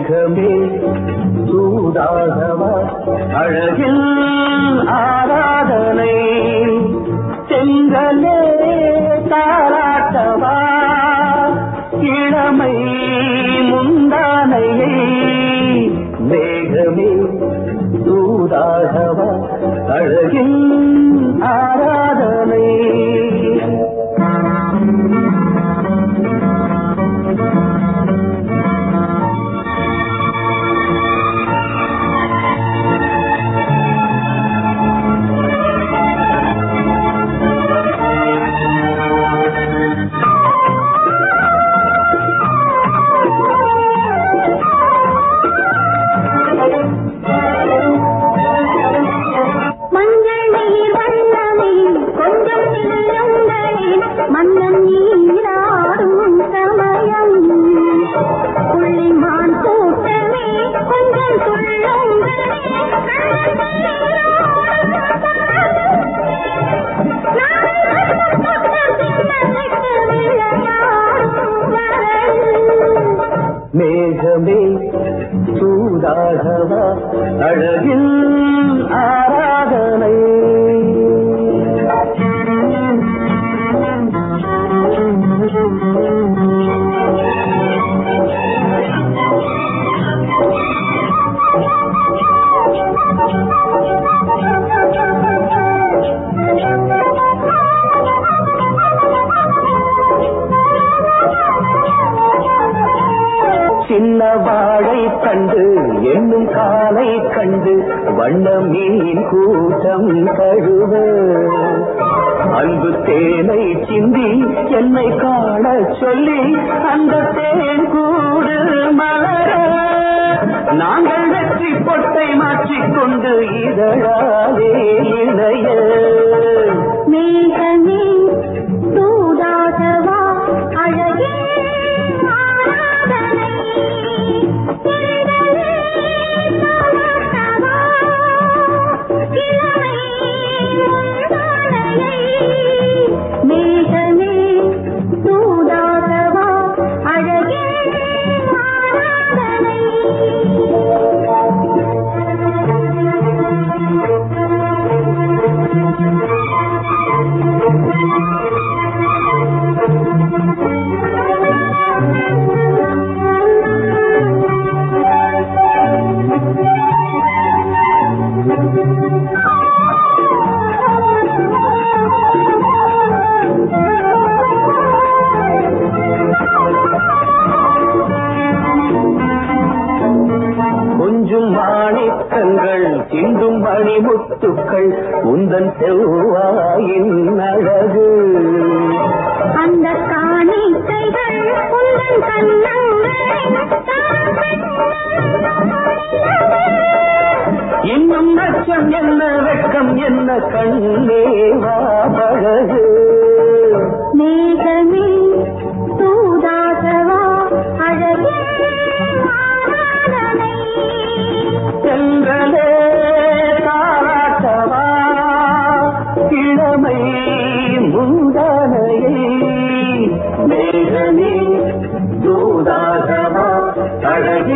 可比不到什么，而人啊。அழகில் ஆராதனை சின்ன வாழை கண்டு என்னும் காலை கண்டு வண்ண மீன் கூட்டம் கழுவ. அன்பு தேனை சிந்தி என்னை காண சொல்லி அந்த தேன் கூடு மலர நாங்கள் வெற்றி பொட்டை மாற்றிக்கொண்டு இதழாலே இணைய. மாணிக்கங்கள் சிந்தும் மணிமுத்துக்கள் உந்தன் செவ்வாயின் அழகு. அந்த காணிக்கைகள் உந்தன் இன்னும் நச்சம் என்ன வெட்கம் என்ன கண்ணே Friday